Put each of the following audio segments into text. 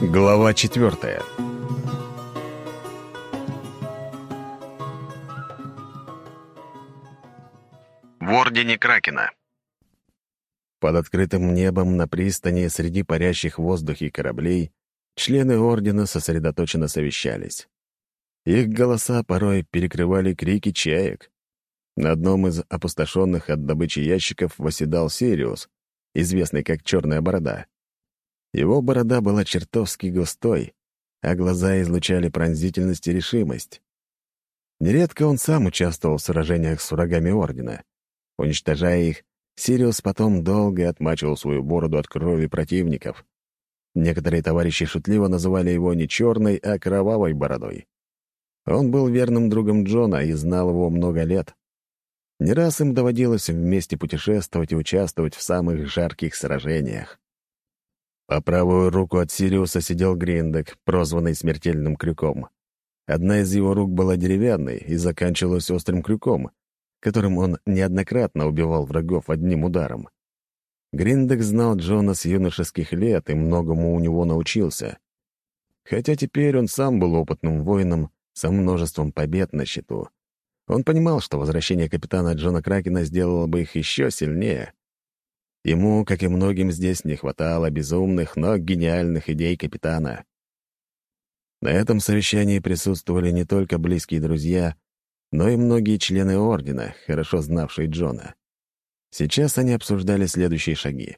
Глава четвертая. В Ордене Кракена. Под открытым небом на пристани среди парящих в воздухе кораблей члены Ордена сосредоточенно совещались. Их голоса порой перекрывали крики чаек. На одном из опустошенных от добычи ящиков восседал Сириус, известный как Черная Борода. Его борода была чертовски густой, а глаза излучали пронзительность и решимость. Нередко он сам участвовал в сражениях с врагами Ордена. Уничтожая их, Сириус потом долго отмачивал свою бороду от крови противников. Некоторые товарищи шутливо называли его не черной, а кровавой бородой. Он был верным другом Джона и знал его много лет. Не раз им доводилось вместе путешествовать и участвовать в самых жарких сражениях. По правую руку от Сириуса сидел Гриндек, прозванный смертельным крюком. Одна из его рук была деревянной и заканчивалась острым крюком, которым он неоднократно убивал врагов одним ударом. Гриндек знал Джона с юношеских лет и многому у него научился. Хотя теперь он сам был опытным воином со множеством побед на счету. Он понимал, что возвращение капитана Джона Кракена сделало бы их еще сильнее. Ему, как и многим здесь, не хватало безумных, но гениальных идей капитана. На этом совещании присутствовали не только близкие друзья, но и многие члены Ордена, хорошо знавшие Джона. Сейчас они обсуждали следующие шаги.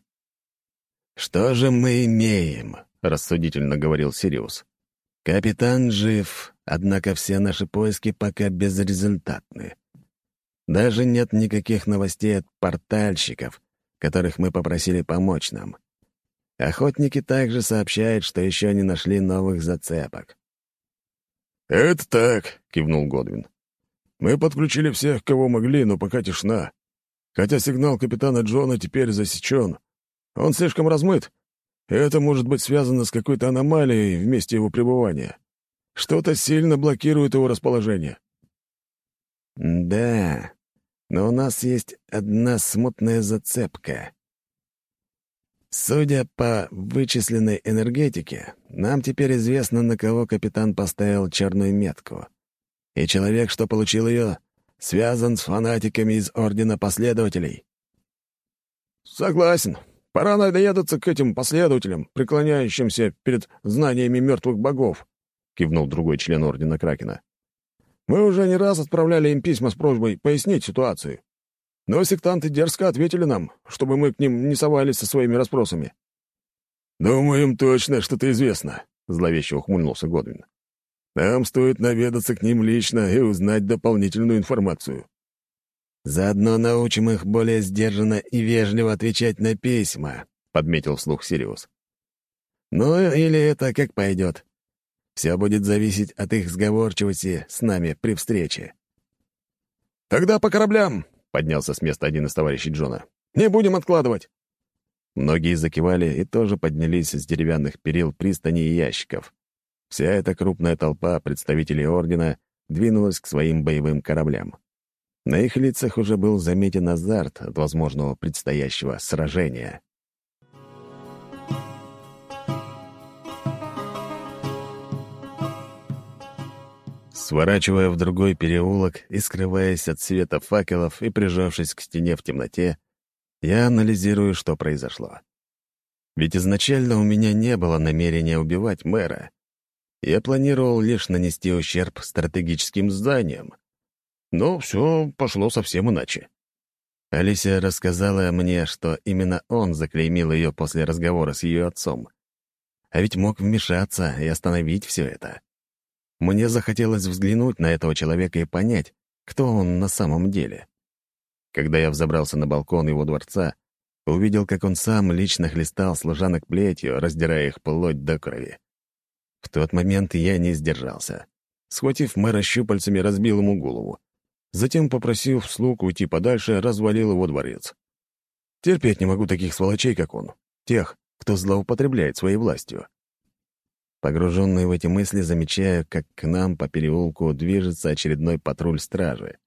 «Что же мы имеем?» — рассудительно говорил Сириус. «Капитан жив, однако все наши поиски пока безрезультатны. Даже нет никаких новостей от портальщиков, которых мы попросили помочь нам. Охотники также сообщают, что еще не нашли новых зацепок. «Это так», — кивнул Годвин. «Мы подключили всех, кого могли, но пока тишина. Хотя сигнал капитана Джона теперь засечен. Он слишком размыт. Это может быть связано с какой-то аномалией в месте его пребывания. Что-то сильно блокирует его расположение». «Да, но у нас есть одна смутная зацепка. Судя по вычисленной энергетике, нам теперь известно, на кого капитан поставил черную метку. И человек, что получил ее, связан с фанатиками из Ордена Последователей. «Согласен. Пора надоедаться к этим последователям, преклоняющимся перед знаниями мертвых богов», — кивнул другой член Ордена Кракена. Мы уже не раз отправляли им письма с просьбой пояснить ситуацию. Но сектанты дерзко ответили нам, чтобы мы к ним не совались со своими расспросами. «Думаем точно, что-то известно», — зловеще ухмыльнулся Годвин. «Нам стоит наведаться к ним лично и узнать дополнительную информацию». «Заодно научим их более сдержанно и вежливо отвечать на письма», — подметил вслух Сириус. «Ну, или это как пойдет. Все будет зависеть от их сговорчивости с нами при встрече». «Тогда по кораблям!» — поднялся с места один из товарищей Джона. «Не будем откладывать!» Многие закивали и тоже поднялись с деревянных перил пристани и ящиков. Вся эта крупная толпа представителей Ордена двинулась к своим боевым кораблям. На их лицах уже был заметен азарт от возможного предстоящего сражения. Сворачивая в другой переулок и скрываясь от света факелов и прижавшись к стене в темноте, я анализирую, что произошло. Ведь изначально у меня не было намерения убивать мэра. Я планировал лишь нанести ущерб стратегическим зданиям. Но все пошло совсем иначе. Алисия рассказала мне, что именно он заклеймил ее после разговора с ее отцом. А ведь мог вмешаться и остановить все это. Мне захотелось взглянуть на этого человека и понять, кто он на самом деле. Когда я взобрался на балкон его дворца, увидел, как он сам лично хлестал служанок плетью, раздирая их плоть до крови. В тот момент я не сдержался. Схватив мэра щупальцами, разбил ему голову. Затем, попросив слуг уйти подальше, развалил его дворец. Терпеть не могу таких сволочей, как он. Тех, кто злоупотребляет своей властью. Погруженный в эти мысли, замечаю, как к нам по переулку движется очередной патруль стражи.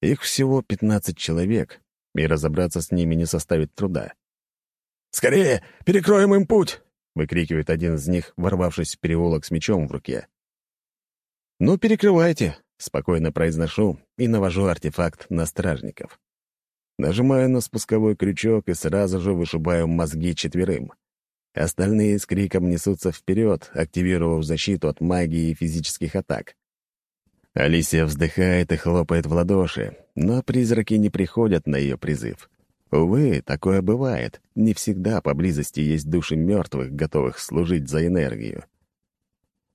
Их всего 15 человек, и разобраться с ними не составит труда. «Скорее, перекроем им путь!» — выкрикивает один из них, ворвавшись в переулок с мечом в руке. «Ну, перекрывайте», — спокойно произношу и навожу артефакт на стражников. Нажимаю на спусковой крючок и сразу же вышибаю мозги четверым. Остальные с криком несутся вперед, активировав защиту от магии и физических атак. Алисия вздыхает и хлопает в ладоши, но призраки не приходят на ее призыв. Увы, такое бывает. Не всегда поблизости есть души мертвых, готовых служить за энергию.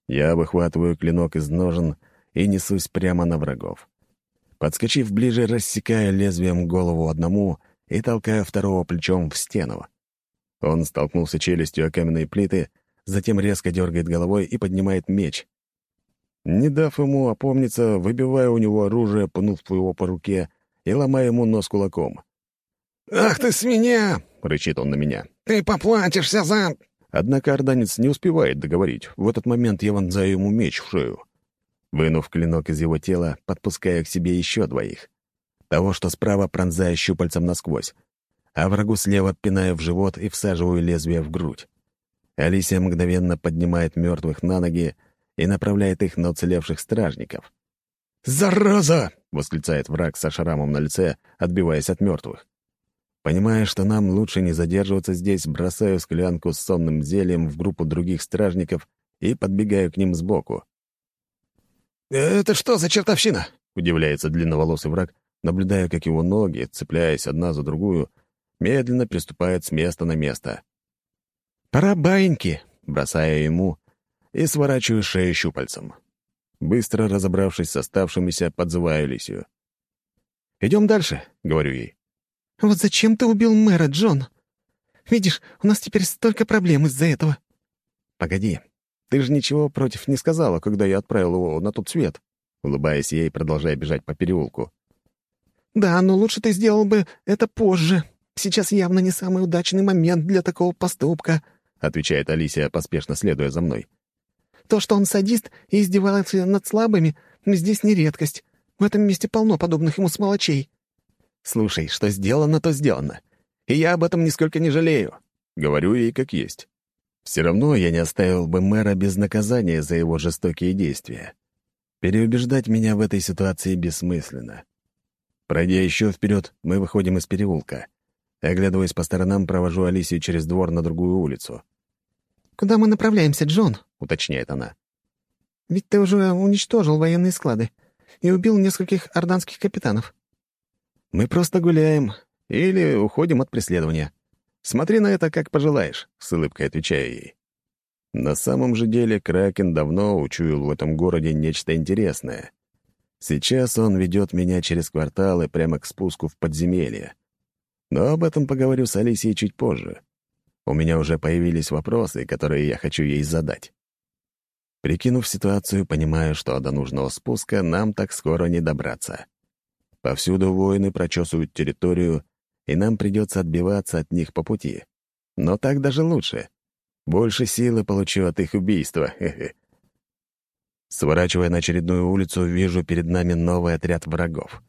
Я выхватываю клинок из ножен и несусь прямо на врагов. Подскочив ближе, рассекаю лезвием голову одному и толкаю второго плечом в стену. Он столкнулся челюстью о каменные плиты, затем резко дергает головой и поднимает меч. Не дав ему опомниться, выбиваю у него оружие, пнув его по руке и ломаю ему нос кулаком. «Ах ты с меня!» — рычит он на меня. «Ты поплатишься за...» Однако орданец не успевает договорить. В этот момент я вонзаю ему меч в шею. Вынув клинок из его тела, подпускаю к себе еще двоих. Того, что справа пронзаю щупальцем насквозь, а врагу слева пинаю в живот и всаживаю лезвие в грудь. Алисия мгновенно поднимает мертвых на ноги и направляет их на уцелевших стражников. «Зараза!» — восклицает враг со шрамом на лице, отбиваясь от мертвых. Понимая, что нам лучше не задерживаться здесь, бросаю склянку с сонным зельем в группу других стражников и подбегаю к ним сбоку. «Это что за чертовщина?» — удивляется длинноволосый враг, наблюдая, как его ноги, цепляясь одна за другую, медленно приступает с места на место. «Пора баиньки!» — бросая ему и сворачиваю шею щупальцем. Быстро разобравшись с оставшимися, подзываю Лисию. «Идем дальше», — говорю ей. «Вот зачем ты убил мэра, Джон? Видишь, у нас теперь столько проблем из-за этого». «Погоди, ты же ничего против не сказала, когда я отправил его на тот свет», улыбаясь ей, продолжая бежать по переулку. «Да, но лучше ты сделал бы это позже», Сейчас явно не самый удачный момент для такого поступка», — отвечает Алисия, поспешно следуя за мной. «То, что он садист и издевается над слабыми, здесь не редкость. В этом месте полно подобных ему сволочей». «Слушай, что сделано, то сделано. И я об этом нисколько не жалею», — говорю ей как есть. Все равно я не оставил бы мэра без наказания за его жестокие действия. Переубеждать меня в этой ситуации бессмысленно. Пройдя еще вперед, мы выходим из переулка. Оглядываясь по сторонам, провожу Алисию через двор на другую улицу. «Куда мы направляемся, Джон?» — уточняет она. «Ведь ты уже уничтожил военные склады и убил нескольких орданских капитанов». «Мы просто гуляем или уходим от преследования. Смотри на это, как пожелаешь», — с улыбкой отвечаю ей. На самом же деле Кракен давно учуял в этом городе нечто интересное. Сейчас он ведет меня через кварталы прямо к спуску в подземелье. Но об этом поговорю с Алисией чуть позже. У меня уже появились вопросы, которые я хочу ей задать. Прикинув ситуацию, понимаю, что до нужного спуска нам так скоро не добраться. Повсюду воины прочесывают территорию, и нам придется отбиваться от них по пути. Но так даже лучше. Больше силы получу от их убийства. Сворачивая на очередную улицу, вижу перед нами новый отряд врагов.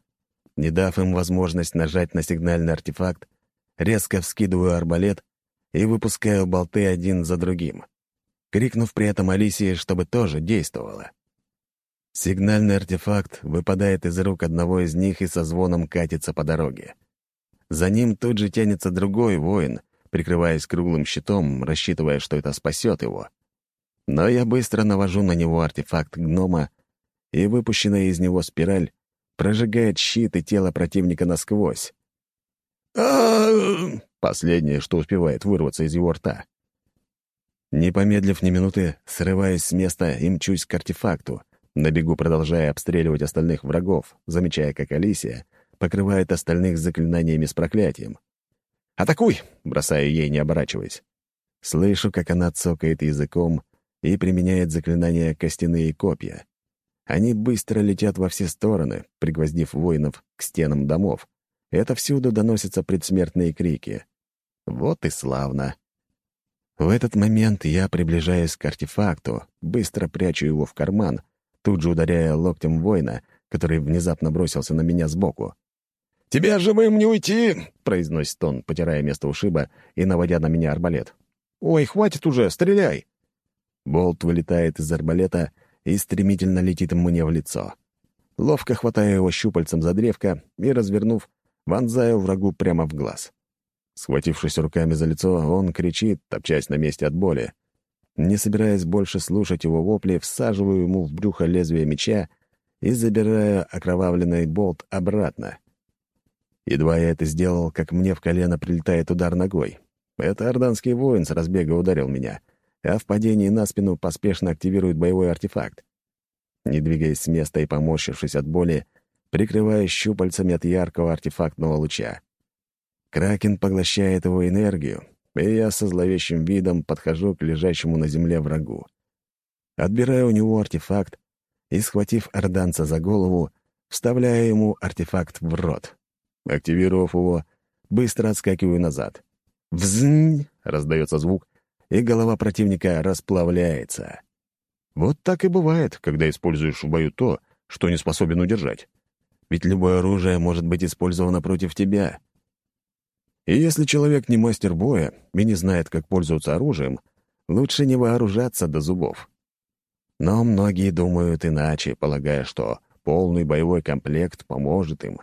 Не дав им возможность нажать на сигнальный артефакт, резко вскидываю арбалет и выпускаю болты один за другим, крикнув при этом Алисии, чтобы тоже действовала. Сигнальный артефакт выпадает из рук одного из них и со звоном катится по дороге. За ним тут же тянется другой воин, прикрываясь круглым щитом, рассчитывая, что это спасет его. Но я быстро навожу на него артефакт гнома, и выпущенная из него спираль прожигает щит и тело противника насквозь. Последнее, что успевает вырваться из его рта. Не помедлив ни минуты, срываюсь с места и мчусь к артефакту, на бегу продолжая обстреливать остальных врагов, замечая, как Алисия покрывает остальных заклинаниями с проклятием. «Атакуй!» — бросаю ей, не оборачиваясь. Слышу, как она цокает языком и применяет заклинания костяные копья. Они быстро летят во все стороны, пригвоздив воинов к стенам домов. Это всюду доносятся предсмертные крики. Вот и славно. В этот момент я приближаюсь к артефакту, быстро прячу его в карман, тут же ударяя локтем воина, который внезапно бросился на меня сбоку. «Тебя живым не уйти!» — произносит он, потирая место ушиба и наводя на меня арбалет. Ой, хватит уже, стреляй!» Болт вылетает из арбалета и стремительно летит мне в лицо. Ловко хватаю его щупальцем за древко и, развернув, вонзаю врагу прямо в глаз. Схватившись руками за лицо, он кричит, топчась на месте от боли. Не собираясь больше слушать его вопли, всаживаю ему в брюхо лезвие меча и забираю окровавленный болт обратно. Едва я это сделал, как мне в колено прилетает удар ногой. Это орданский воин с разбега ударил меня, а в падении на спину поспешно активирует боевой артефакт. Не двигаясь с места и поморщившись от боли, прикрывая щупальцами от яркого артефактного луча. Кракен поглощает его энергию, и я со зловещим видом подхожу к лежащему на земле врагу. Отбираю у него артефакт и, схватив орданца за голову, вставляю ему артефакт в рот. Активировав его, быстро отскакиваю назад. «Взнь!» — раздается звук, и голова противника расплавляется. Вот так и бывает, когда используешь в бою то, что не способен удержать. Ведь любое оружие может быть использовано против тебя. И если человек не мастер боя и не знает, как пользоваться оружием, лучше не вооружаться до зубов. Но многие думают иначе, полагая, что полный боевой комплект поможет им.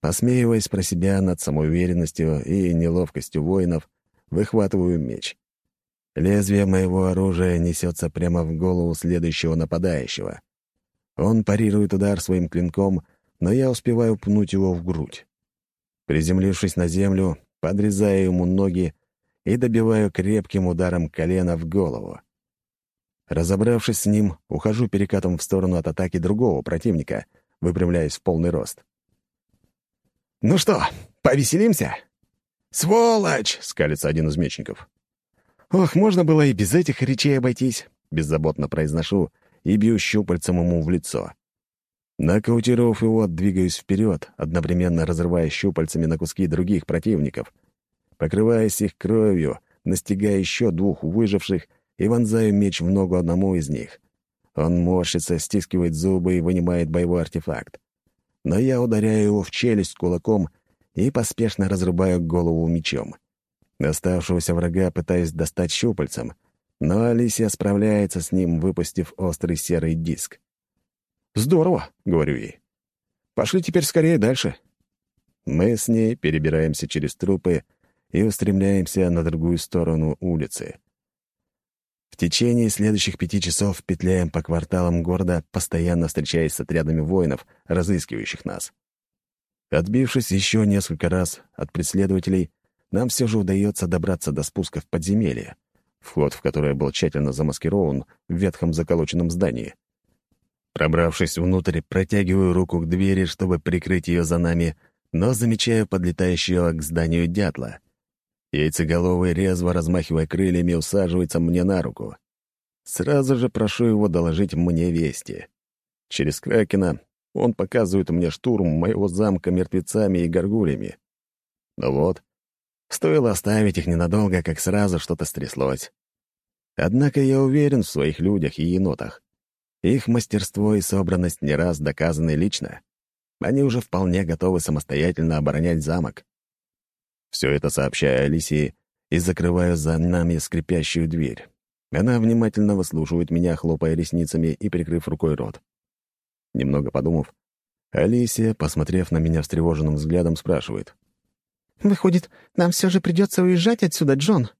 Посмеиваясь про себя над самоуверенностью и неловкостью воинов, выхватываю меч. Лезвие моего оружия несется прямо в голову следующего нападающего. Он парирует удар своим клинком, но я успеваю пнуть его в грудь. Приземлившись на землю, подрезаю ему ноги и добиваю крепким ударом колена в голову. Разобравшись с ним, ухожу перекатом в сторону от атаки другого противника, выпрямляясь в полный рост. «Ну что, повеселимся?» «Сволочь!» — скалится один из мечников. «Ох, можно было и без этих речей обойтись», — беззаботно произношу и бью щупальцем ему в лицо. Нокаутировав его, двигаюсь вперед, одновременно разрывая щупальцами на куски других противников. Покрываясь их кровью, настигая еще двух выживших и вонзаю меч в ногу одному из них. Он морщится, стискивает зубы и вынимает боевой артефакт. Но я ударяю его в челюсть кулаком и поспешно разрубаю голову мечом. Оставшегося врага пытаюсь достать щупальцем, но Алисия справляется с ним, выпустив острый серый диск. «Здорово», — говорю ей. «Пошли теперь скорее дальше». Мы с ней перебираемся через трупы и устремляемся на другую сторону улицы. В течение следующих пяти часов петляем по кварталам города, постоянно встречаясь с отрядами воинов, разыскивающих нас. Отбившись еще несколько раз от преследователей, нам все же удается добраться до спуска в подземелье, вход в которое был тщательно замаскирован в ветхом заколоченном здании. Пробравшись внутрь, протягиваю руку к двери, чтобы прикрыть ее за нами, но замечаю подлетающего к зданию дятла. Яйцеголовый, резво размахивая крыльями, усаживается мне на руку. Сразу же прошу его доложить мне вести. Через Кракена он показывает мне штурм моего замка мертвецами и горгулями. Ну вот, Стоило оставить их ненадолго, как сразу что-то стряслось. Однако я уверен в своих людях и енотах. Их мастерство и собранность не раз доказаны лично. Они уже вполне готовы самостоятельно оборонять замок. Все это сообщаю Алисии и закрываю за нами скрипящую дверь. Она внимательно выслушивает меня, хлопая ресницами и прикрыв рукой рот. Немного подумав, Алисия, посмотрев на меня встревоженным взглядом, спрашивает. Выходит, нам все же придется уезжать отсюда, Джон.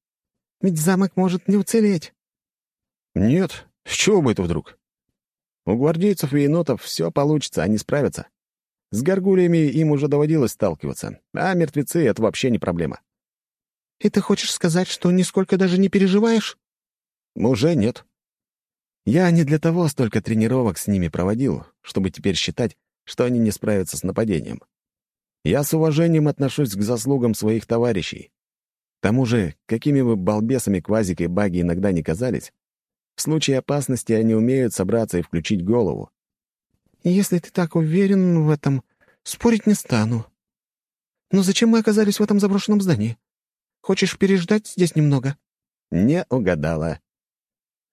Ведь замок может не уцелеть. Нет, с чего бы это вдруг? У гвардейцев и енотов все получится, они справятся. С горгульями им уже доводилось сталкиваться, а мертвецы — это вообще не проблема. И ты хочешь сказать, что нисколько даже не переживаешь? Уже нет. Я не для того столько тренировок с ними проводил, чтобы теперь считать, что они не справятся с нападением. Я с уважением отношусь к заслугам своих товарищей. К тому же, какими бы балбесами Квазик и Баги иногда не казались, в случае опасности они умеют собраться и включить голову. «Если ты так уверен в этом, спорить не стану. Но зачем мы оказались в этом заброшенном здании? Хочешь переждать здесь немного?» Не угадала.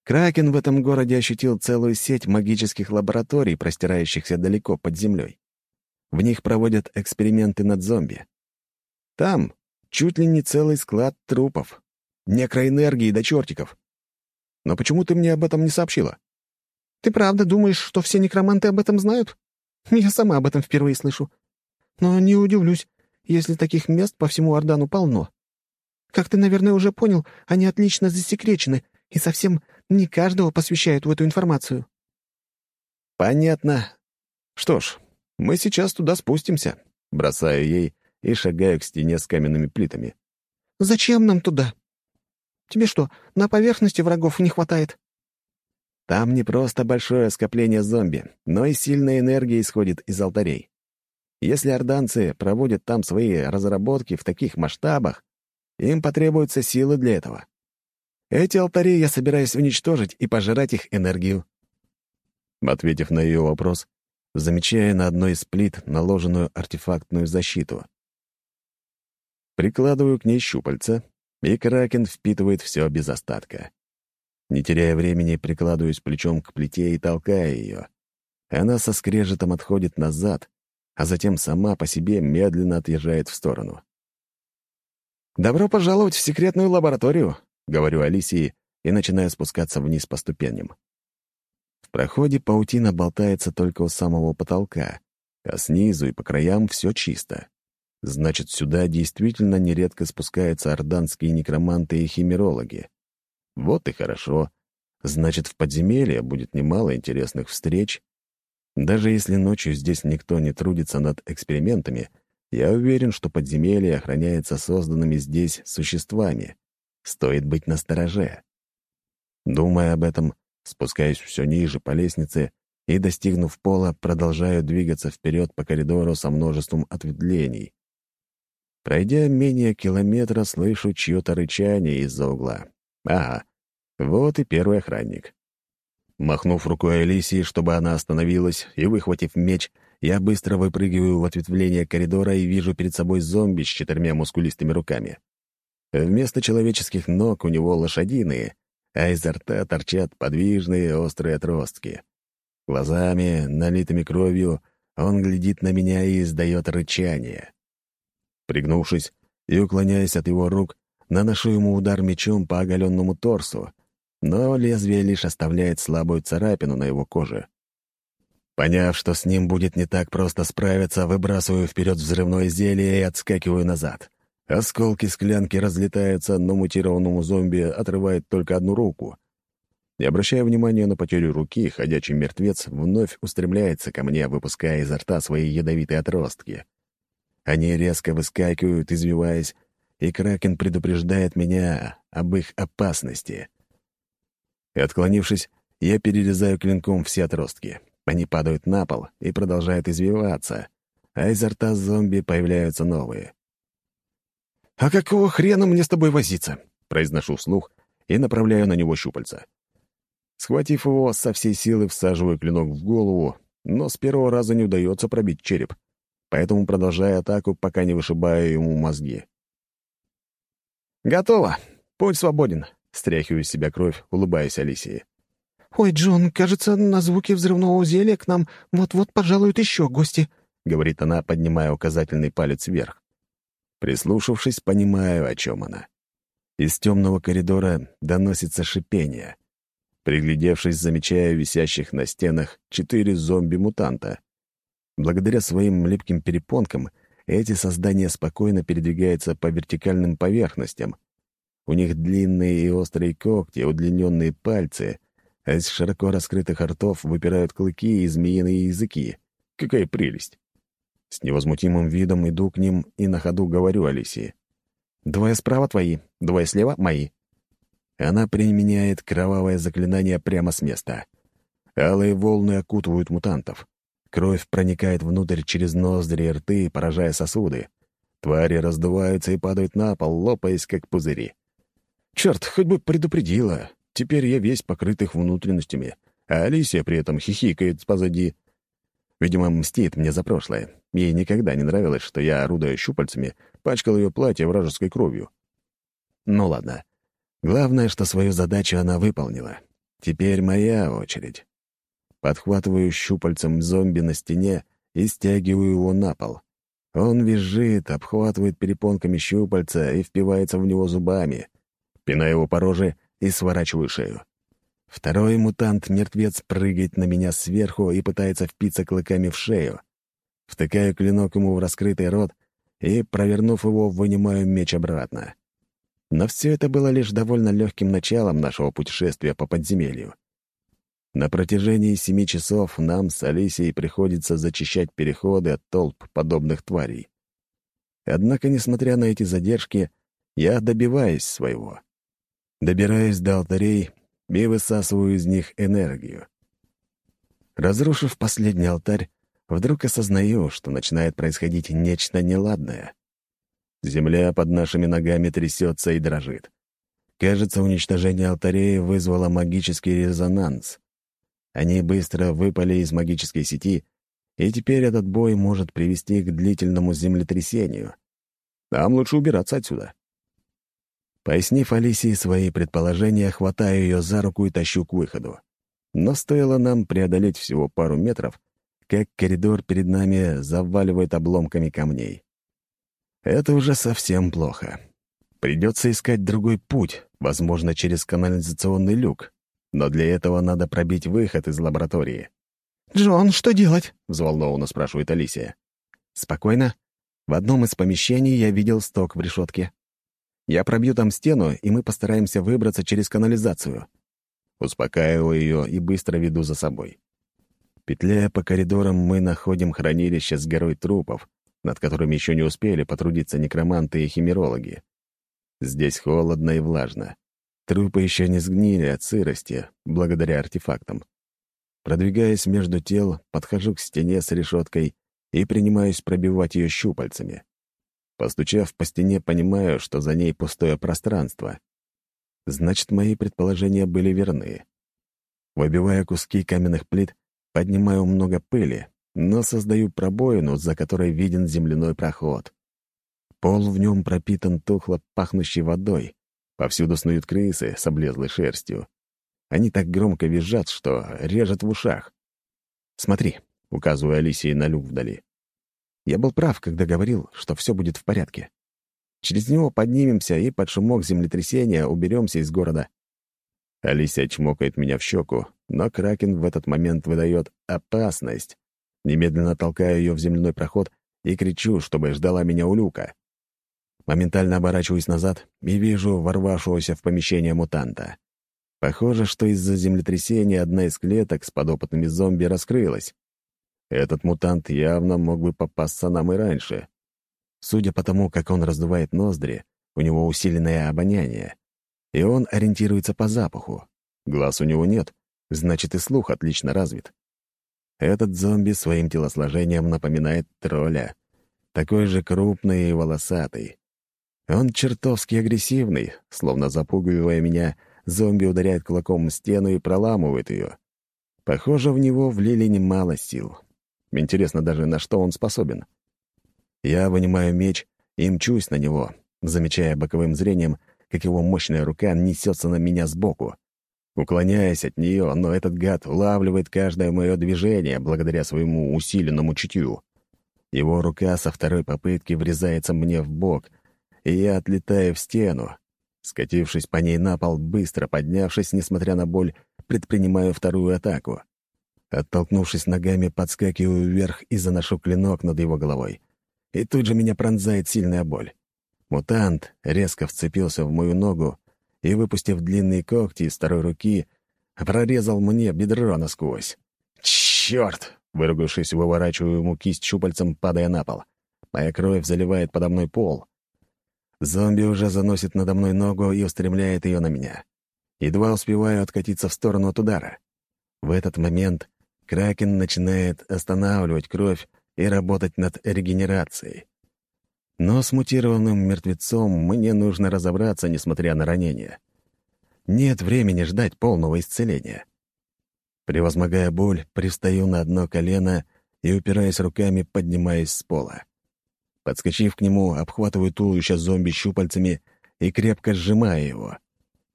Кракен в этом городе ощутил целую сеть магических лабораторий, простирающихся далеко под землей. В них проводят эксперименты над зомби. Там чуть ли не целый склад трупов. некроэнергии до чертиков. Но почему ты мне об этом не сообщила? Ты правда думаешь, что все некроманты об этом знают? Я сама об этом впервые слышу. Но не удивлюсь, если таких мест по всему Ордану полно. Как ты, наверное, уже понял, они отлично засекречены, и совсем не каждого посвящают в эту информацию. Понятно. Что ж, мы сейчас туда спустимся. Бросаю ей и шагаю к стене с каменными плитами. Зачем нам туда? Тебе что, на поверхности врагов не хватает? Там не просто большое скопление зомби, но и сильная энергия исходит из алтарей. Если орданцы проводят там свои разработки в таких масштабах, им потребуются силы для этого. Эти алтари я собираюсь уничтожить и пожирать их энергию. Ответив на ее вопрос, замечая на одной из плит наложенную артефактную защиту. Прикладываю к ней щупальца, и Кракен впитывает все без остатка. Не теряя времени, прикладываюсь плечом к плите и толкаю ее. Она со скрежетом отходит назад, а затем сама по себе медленно отъезжает в сторону. «Добро пожаловать в секретную лабораторию», — говорю Алисии и начинаю спускаться вниз по ступеням. В проходе паутина болтается только у самого потолка, а снизу и по краям все чисто. Значит, сюда действительно нередко спускаются орданские некроманты и химерологи. Вот и хорошо. Значит, в подземелье будет немало интересных встреч. Даже если ночью здесь никто не трудится над экспериментами, я уверен, что подземелье охраняется созданными здесь существами. Стоит быть настороже. Думая об этом, спускаюсь все ниже по лестнице и, достигнув пола, продолжаю двигаться вперед по коридору со множеством ответвлений. Пройдя менее километра, слышу чье-то рычание из-за угла. Ага, вот и первый охранник. Махнув рукой Алисии, чтобы она остановилась, и выхватив меч, я быстро выпрыгиваю в ответвление коридора и вижу перед собой зомби с четырьмя мускулистыми руками. Вместо человеческих ног у него лошадиные, а изо рта торчат подвижные острые отростки. Глазами, налитыми кровью, он глядит на меня и издает рычание. Пригнувшись и уклоняясь от его рук, наношу ему удар мечом по оголенному торсу, но лезвие лишь оставляет слабую царапину на его коже. Поняв, что с ним будет не так просто справиться, выбрасываю вперед взрывное зелье и отскакиваю назад. Осколки склянки разлетаются, но мутированному зомби отрывает только одну руку. Не обращая внимания на потерю руки, ходячий мертвец вновь устремляется ко мне, выпуская изо рта свои ядовитые отростки. Они резко выскакивают, извиваясь, и Кракен предупреждает меня об их опасности. И, отклонившись, я перерезаю клинком все отростки. Они падают на пол и продолжают извиваться, а изо рта зомби появляются новые. «А какого хрена мне с тобой возиться?» — произношу вслух и направляю на него щупальца. Схватив его, со всей силы всаживаю клинок в голову, но с первого раза не удается пробить череп поэтому продолжаю атаку, пока не вышибаю ему мозги. «Готово. Путь свободен», — стряхиваю из себя кровь, улыбаясь Алисии. «Ой, Джон, кажется, на звуки взрывного зелья к нам вот-вот пожалуют еще гости», — говорит она, поднимая указательный палец вверх. Прислушавшись, понимаю, о чем она. Из темного коридора доносится шипение. Приглядевшись, замечаю висящих на стенах четыре зомби-мутанта. Благодаря своим липким перепонкам эти создания спокойно передвигаются по вертикальным поверхностям. У них длинные и острые когти, удлиненные пальцы, а из широко раскрытых ртов выпирают клыки и змеиные языки. Какая прелесть! С невозмутимым видом иду к ним и на ходу говорю Алисии. «Двое справа твои, двое слева — мои». Она применяет кровавое заклинание прямо с места. Алые волны окутывают мутантов. Кровь проникает внутрь через ноздри и рты, поражая сосуды. Твари раздуваются и падают на пол, лопаясь, как пузыри. Черт, хоть бы предупредила. Теперь я весь покрытых внутренностями, а Алисия при этом хихикает позади. Видимо, мстит мне за прошлое. Ей никогда не нравилось, что я, орудуя щупальцами, пачкал ее платье вражеской кровью. Ну ладно. Главное, что свою задачу она выполнила. Теперь моя очередь. Подхватываю щупальцем зомби на стене и стягиваю его на пол. Он визжит, обхватывает перепонками щупальца и впивается в него зубами. пинаю его по роже и сворачиваю шею. Второй мутант-мертвец прыгает на меня сверху и пытается впиться клыками в шею. Втыкаю клинок ему в раскрытый рот и, провернув его, вынимаю меч обратно. Но все это было лишь довольно легким началом нашего путешествия по подземелью. На протяжении семи часов нам с Алисией приходится зачищать переходы от толп подобных тварей. Однако, несмотря на эти задержки, я добиваюсь своего. Добираюсь до алтарей и высасываю из них энергию. Разрушив последний алтарь, вдруг осознаю, что начинает происходить нечто неладное. Земля под нашими ногами трясется и дрожит. Кажется, уничтожение алтарей вызвало магический резонанс. Они быстро выпали из магической сети, и теперь этот бой может привести к длительному землетрясению. Нам лучше убираться отсюда. Пояснив Алисии свои предположения, хватаю ее за руку и тащу к выходу. Но стоило нам преодолеть всего пару метров, как коридор перед нами заваливает обломками камней. Это уже совсем плохо. Придется искать другой путь, возможно, через канализационный люк. Но для этого надо пробить выход из лаборатории. «Джон, что делать?» — взволнованно спрашивает Алисия. «Спокойно. В одном из помещений я видел сток в решетке. Я пробью там стену, и мы постараемся выбраться через канализацию». Успокаиваю ее и быстро веду за собой. Петляя по коридорам, мы находим хранилище с горой трупов, над которыми еще не успели потрудиться некроманты и химерологи. Здесь холодно и влажно. Трупы еще не сгнили от сырости, благодаря артефактам. Продвигаясь между тел, подхожу к стене с решеткой и принимаюсь пробивать ее щупальцами. Постучав по стене, понимаю, что за ней пустое пространство. Значит, мои предположения были верны. Выбивая куски каменных плит, Поднимаю много пыли, но создаю пробоину, за которой виден земляной проход. Пол в нем пропитан тухло пахнущей водой. Повсюду снуют крысы с облезлой шерстью. Они так громко визжат, что режет в ушах. «Смотри», — указываю Алисии на люк вдали. Я был прав, когда говорил, что все будет в порядке. Через него поднимемся и под шумок землетрясения уберемся из города. Алисия чмокает меня в щеку, но Кракен в этот момент выдает опасность. Немедленно толкаю ее в земляной проход и кричу, чтобы ждала меня у люка. Моментально оборачиваюсь назад и вижу ворвавшегося в помещение мутанта. Похоже, что из-за землетрясения одна из клеток с подопытными зомби раскрылась. Этот мутант явно мог бы попасться нам и раньше. Судя по тому, как он раздувает ноздри, у него усиленное обоняние, и он ориентируется по запаху. Глаз у него нет, значит и слух отлично развит. Этот зомби своим телосложением напоминает тролля, такой же крупный и волосатый. Он чертовски агрессивный, словно запугивая меня, зомби ударяет кулаком в стену и проламывает ее. Похоже, в него влили немало сил. Интересно даже, на что он способен. Я вынимаю меч и мчусь на него, замечая боковым зрением, как его мощная рука несется на меня сбоку. Уклоняясь от нее, но этот гад улавливает каждое мое движение благодаря своему усиленному чутью. Его рука со второй попытки врезается мне в бок, и я отлетаю в стену. Скатившись по ней на пол, быстро поднявшись, несмотря на боль, предпринимаю вторую атаку. Оттолкнувшись ногами, подскакиваю вверх и заношу клинок над его головой. И тут же меня пронзает сильная боль. Мутант резко вцепился в мою ногу, и, выпустив длинные когти из второй руки, прорезал мне бедро насквозь. «Черт!» — выругавшись, выворачиваю ему кисть щупальцем, падая на пол. Моя кровь заливает подо мной пол. Зомби уже заносит надо мной ногу и устремляет ее на меня. Едва успеваю откатиться в сторону от удара. В этот момент Кракен начинает останавливать кровь и работать над регенерацией. Но с мутированным мертвецом мне нужно разобраться, несмотря на ранение. Нет времени ждать полного исцеления. Превозмогая боль, пристаю на одно колено и, упираясь руками, поднимаюсь с пола. Подскочив к нему, обхватываю туловище зомби щупальцами и крепко сжимаю его.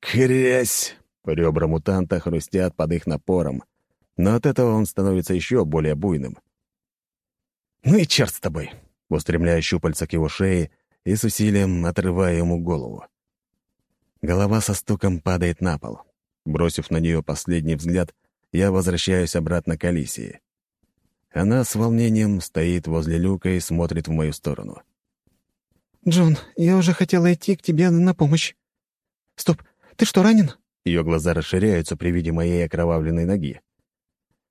«Хрясь!» Ребра мутанта хрустят под их напором, но от этого он становится еще более буйным. «Ну и черт с тобой!» устремляя щупальца к его шее и с усилием отрывая ему голову. Голова со стуком падает на пол. Бросив на нее последний взгляд, я возвращаюсь обратно к Алисии. Она с волнением стоит возле люка и смотрит в мою сторону. «Джон, я уже хотела идти к тебе на помощь. Стоп, ты что, ранен?» Ее глаза расширяются при виде моей окровавленной ноги.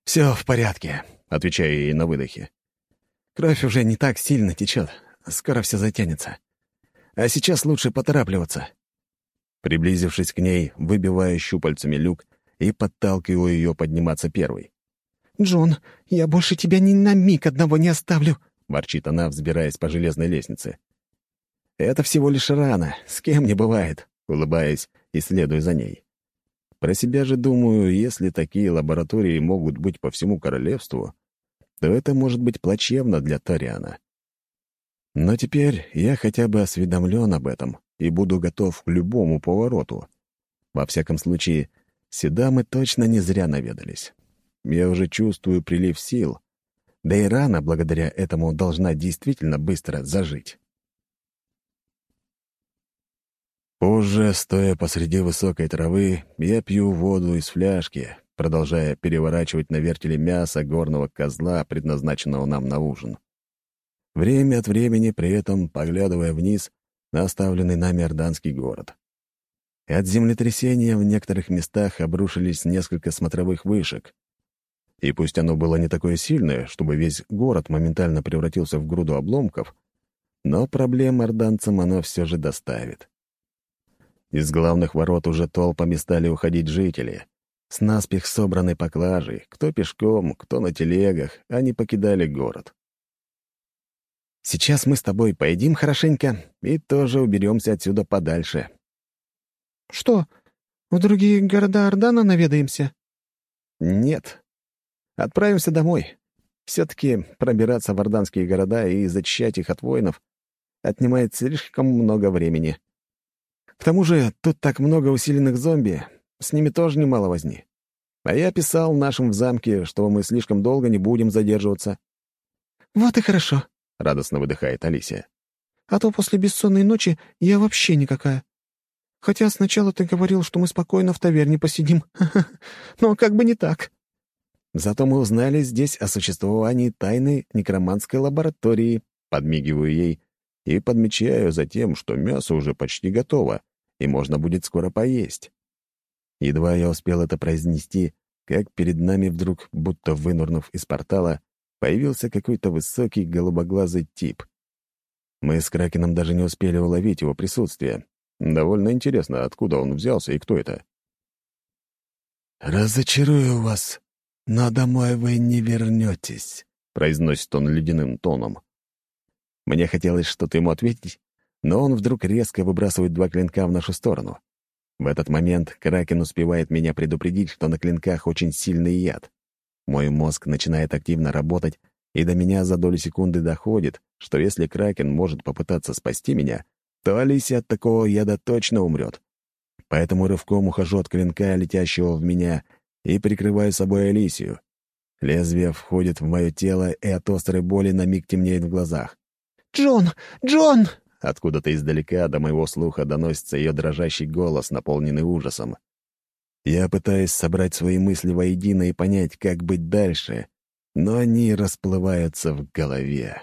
«Все в порядке», — отвечаю ей на выдохе. «Кровь уже не так сильно течет. Скоро все затянется. А сейчас лучше поторапливаться». Приблизившись к ней, выбиваю щупальцами люк и подталкиваю ее подниматься первой. «Джон, я больше тебя ни на миг одного не оставлю», — ворчит она, взбираясь по железной лестнице. «Это всего лишь рана, с кем не бывает», — улыбаясь и следуя за ней. Про себя же думаю, если такие лаборатории могут быть по всему королевству, то это может быть плачевно для Ториана. Но теперь я хотя бы осведомлен об этом и буду готов к любому повороту. Во всяком случае, сюда мы точно не зря наведались. Я уже чувствую прилив сил, да и рана благодаря этому должна действительно быстро зажить. Позже, стоя посреди высокой травы, я пью воду из фляжки, продолжая переворачивать на вертеле мясо горного козла, предназначенного нам на ужин. Время от времени при этом поглядывая вниз на оставленный нами Орданский город. От землетрясения в некоторых местах обрушились несколько смотровых вышек. И пусть оно было не такое сильное, чтобы весь город моментально превратился в груду обломков, но проблем орданцам оно все же доставит. Из главных ворот уже толпами стали уходить жители. С наспех собранной поклажей, кто пешком, кто на телегах, они покидали город. «Сейчас мы с тобой поедим хорошенько и тоже уберемся отсюда подальше». «Что, в другие города Ордана наведаемся?» «Нет. Отправимся домой. Все-таки пробираться в орданские города и зачищать их от воинов отнимает слишком много времени. К тому же тут так много усиленных зомби, с ними тоже немало возни. А я писал нашим в замке, что мы слишком долго не будем задерживаться». «Вот и хорошо», — радостно выдыхает Алисия. «А то после бессонной ночи я вообще никакая. Хотя сначала ты говорил, что мы спокойно в таверне посидим. Но как бы не так». «Зато мы узнали здесь о существовании тайной некроманской лаборатории», — подмигиваю ей и подмечаю за тем, что мясо уже почти готово, и можно будет скоро поесть. Едва я успел это произнести, как перед нами вдруг, будто вынурнув из портала, появился какой-то высокий голубоглазый тип. Мы с Кракеном даже не успели уловить его присутствие. Довольно интересно, откуда он взялся и кто это. «Разочарую вас, но домой вы не вернетесь», — произносит он ледяным тоном. Мне хотелось что-то ему ответить, но он вдруг резко выбрасывает два клинка в нашу сторону. В этот момент Кракен успевает меня предупредить, что на клинках очень сильный яд. Мой мозг начинает активно работать, и до меня за долю секунды доходит, что если Кракен может попытаться спасти меня, то Алисия от такого яда точно умрет. Поэтому рывком ухожу от клинка, летящего в меня, и прикрываю собой Алисию. Лезвие входит в мое тело, и от острой боли на миг темнеет в глазах. «Джон! Джон!» Откуда-то издалека до моего слуха доносится ее дрожащий голос, наполненный ужасом. Я пытаюсь собрать свои мысли воедино и понять, как быть дальше, но они расплываются в голове.